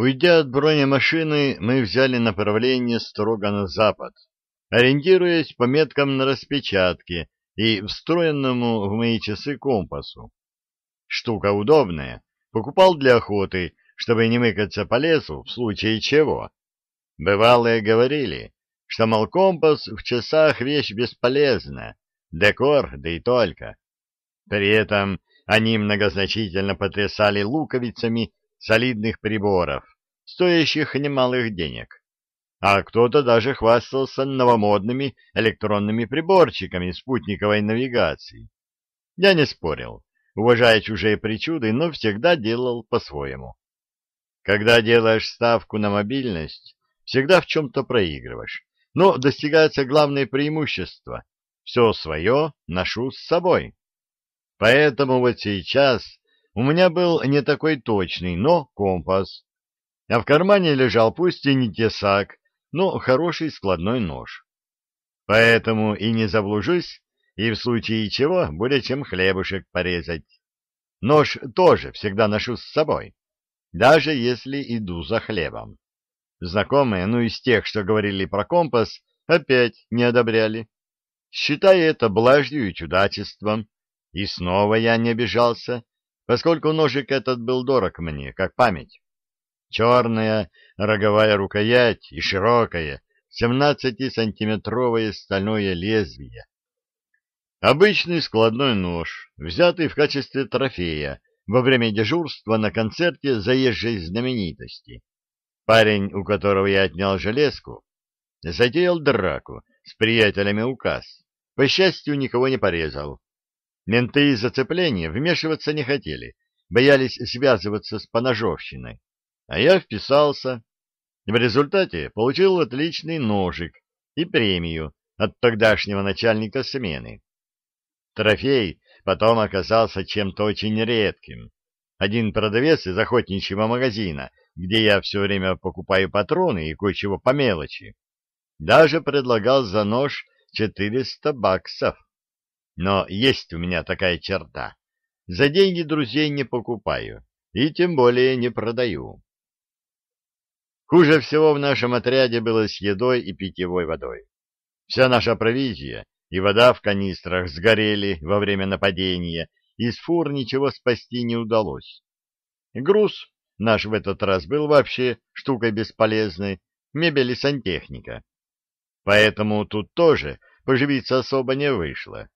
Уйдя от бронемашины, мы взяли направление строго на запад, ориентируясь по меткам на распечатке и встроенному в мои часы компасу. Штука удобная, покупал для охоты, чтобы не мыкаться по лесу в случае чего. Бывалые говорили, что, мол, компас в часах вещь бесполезная, декор, да и только. При этом они многозначительно потрясали луковицами солидных приборов, стоящих немалых денег. А кто-то даже хвастался новомодными электронными приборчиками спутниковой навигации. Я не спорил, уважая чужие причуды, но всегда делал по-своему. Когда делаешь ставку на мобильность, всегда в чем-то проигрываешь, но достигается главное преимущество — все свое ношу с собой. Поэтому вот сейчас у меня был не такой точный, но компас. А в кармане лежал пусть и не тесак, но хороший складной нож. Поэтому и не заблужусь, и в случае чего более чем хлебушек порезать. Нож тоже всегда ношу с собой, даже если иду за хлебом. Знакомые, ну из тех, что говорили про компас, опять не одобряли, считая это блажью и чудачеством. И снова я не обижался, поскольку ножик этот был дорог мне, как память. Черная роговая рукоять и широкое, 17-сантиметровое стальное лезвие. Обычный складной нож, взятый в качестве трофея во время дежурства на концерте заезжей знаменитости. Парень, у которого я отнял железку, затеял драку с приятелями указ. По счастью, никого не порезал. Менты из зацепления вмешиваться не хотели, боялись связываться с поножовщиной. А я вписался. В результате получил отличный ножик и премию от тогдашнего начальника смены. Трофей потом оказался чем-то очень редким. Один продавец из охотничьего магазина, где я все время покупаю патроны и кое-чего по мелочи, даже предлагал за нож 400 баксов. Но есть у меня такая черта. За деньги друзей не покупаю и тем более не продаю. Хуже всего в нашем отряде было с едой и питьевой водой. Вся наша провизия и вода в канистрах сгорели во время нападения, из фур ничего спасти не удалось. Груз наш в этот раз был вообще штукой бесполезной, мебель и сантехника. Поэтому тут тоже поживиться особо не вышло.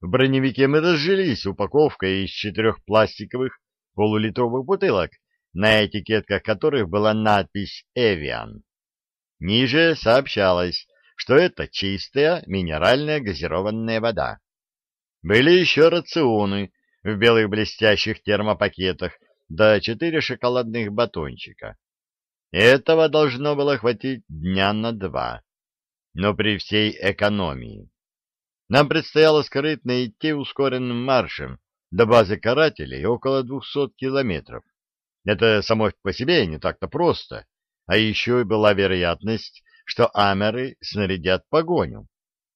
В броневике мы разжились упаковкой из четырех пластиковых полулитровых бутылок, на этикетках которых была надпись «Эвиан». Ниже сообщалось, что это чистая минеральная газированная вода. Были еще рационы в белых блестящих термопакетах, да четыре шоколадных батончика. Этого должно было хватить дня на два, но при всей экономии. Нам предстояло скрытно идти ускоренным маршем до базы карателей около двухсот километров. Это само по себе не так-то просто, а еще и была вероятность, что амеры снарядят погоню.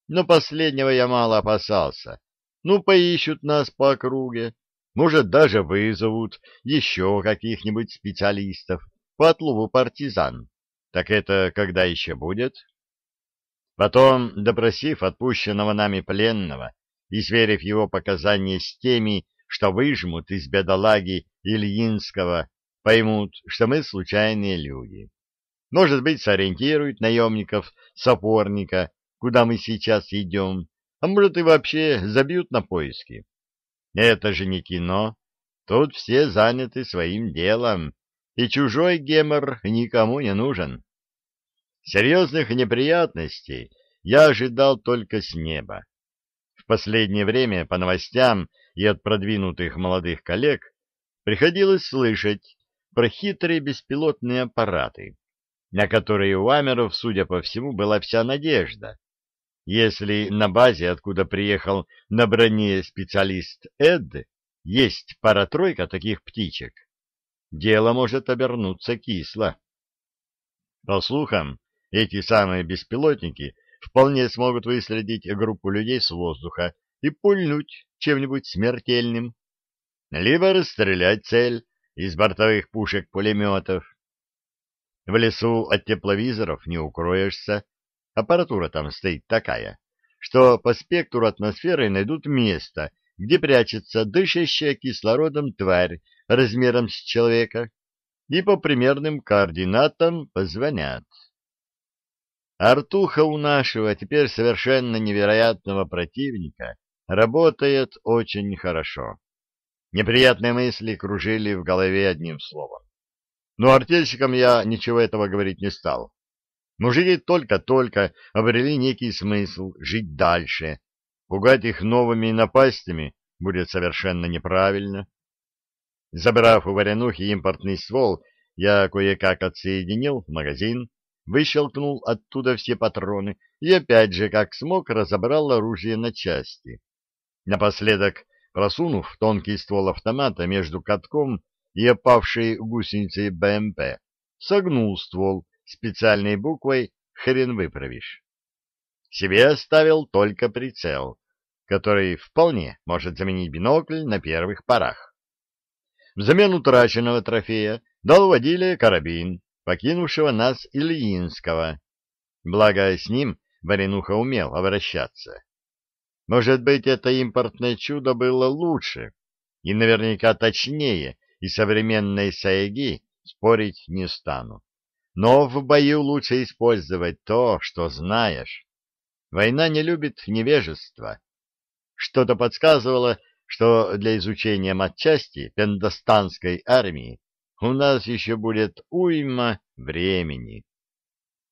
Но последнего я мало опасался. Ну, поищут нас по округе, может, даже вызовут еще каких-нибудь специалистов по отлову партизан. Так это когда еще будет? Потом, допросив отпущенного нами пленного и сверив его показания с теми, что выжмут из бедолаги Ильинского, поймут, что мы случайные люди. Может быть, сориентируют наемников с опорника, куда мы сейчас идем, а может и вообще забьют на поиски. Это же не кино, тут все заняты своим делом, и чужой гемор никому не нужен. Серьезных неприятностей я ожидал только с неба. В последнее время по новостям и от продвинутых молодых коллег приходилось слышать про хитрые беспилотные аппараты, на которые у Амеров, судя по всему, была вся надежда. Если на базе, откуда приехал на броне специалист Эд, есть пара-тройка таких птичек, дело может обернуться кисло. По слухам, эти самые беспилотники вполне смогут выследить группу людей с воздуха и пульнуть чем-нибудь смертельным, либо расстрелять цель из бортовых пушек-пулеметов. В лесу от тепловизоров не укроешься, аппаратура там стоит такая, что по спектру атмосферы найдут место, где прячется дышащая кислородом тварь размером с человека, и по примерным координатам позвонят. Артуха у нашего теперь совершенно невероятного противника работает очень хорошо. Неприятные мысли кружили в голове одним словом. Но артельщикам я ничего этого говорить не стал. Мужики только-только обрели некий смысл жить дальше. Пугать их новыми напастями будет совершенно неправильно. Забрав у Варенухи импортный ствол, я кое-как отсоединил магазин, выщелкнул оттуда все патроны и опять же, как смог, разобрал оружие на части. Напоследок, просунув тонкий ствол автомата между катком и опавшей гусеницей БМП, согнул ствол специальной буквой «Хрен выправишь». Себе оставил только прицел, который вполне может заменить бинокль на первых порах. Взамен утраченного трофея дал водиле карабин, покинувшего нас Ильинского. Благо, с ним Варенуха умел обращаться. Может быть, это импортное чудо было лучше и наверняка точнее и современной Саеги спорить не стану. Но в бою лучше использовать то, что знаешь. Война не любит невежества. Что-то подсказывало, что для изучения матчасти пендостанской армии у нас еще будет уйма времени.